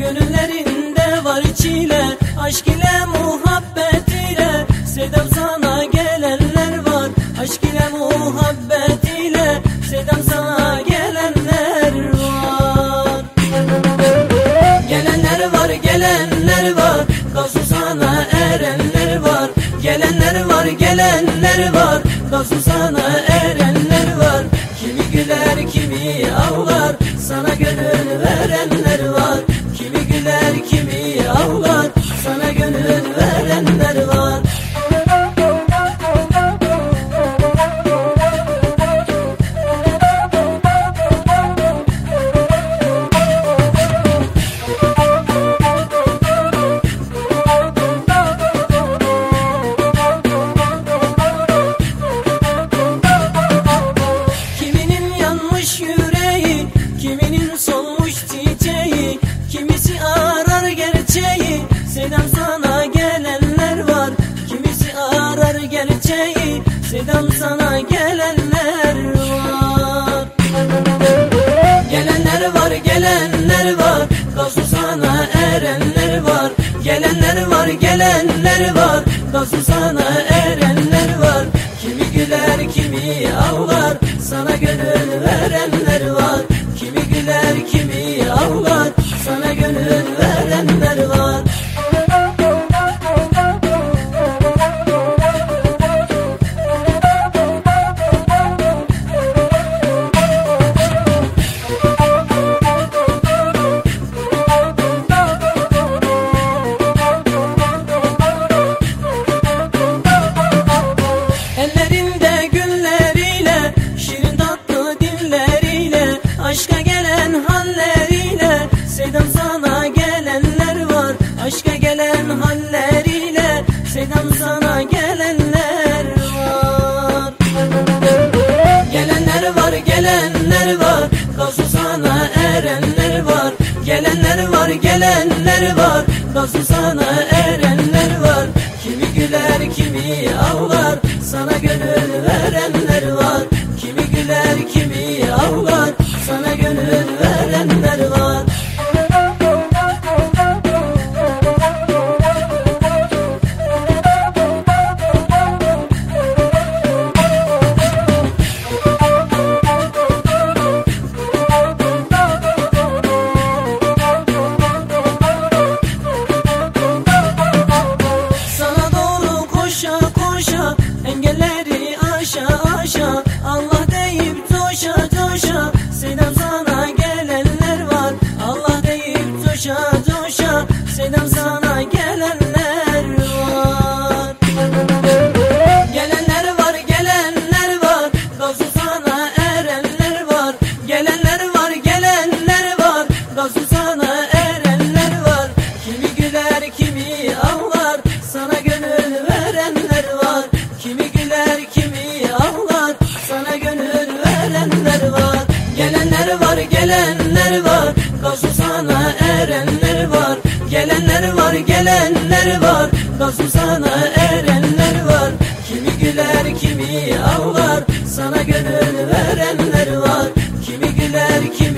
Gönüllerinde var çile Aşk ile muhabbet ile. Sedem sana gelenler var Aşk ile muhabbet ile. Sedem sana gelenler var. Gelenler var gelenler var. Kavsun sana erenler var. Gelenler var gelenler var. Kavsun sana erenler var. Kimi güler kimi ağlar. Sana gönül verenler var. Kimi sana gelenler var. Kimisi arar gerçeği, sedam sana gelenler var. Gelenler var, gelenler var. Gazı sana erenler var. Gelenler var, gelenler var. Gazı sana erenler var. Kimi güler, kimi ağlar. Sana gönül verenler var Gelenler var Gazı sana erenler var. Gelenler var gelenler var Gazı sana erenler var. Kimi güler kimi ağlar Sana gönül verenler var Sana gelenler var. Gelenler var gelenler var. Gazı sana var. Gelenler var gelenler var. Gazı sana var. Kimi güler kimi ağlar gelenler var Gazı sana erenler var. Kimi güler kimi ağlar Sana gönül verenler var. Kimi güler kimi